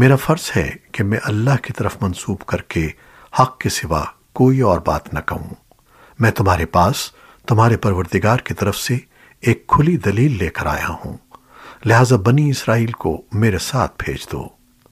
میرا فرض ہے کہ میں اللہ کی طرف منسوب کر کے حق کے سوا کوئی اور بات نہ کہوں۔ میں تمہارے پاس تمہارے پروردگار کی طرف سے ایک کھلی دلیل لے کر آیا ہوں۔ لہذا بنی اسرائیل کو میرے ساتھ بھیج دو۔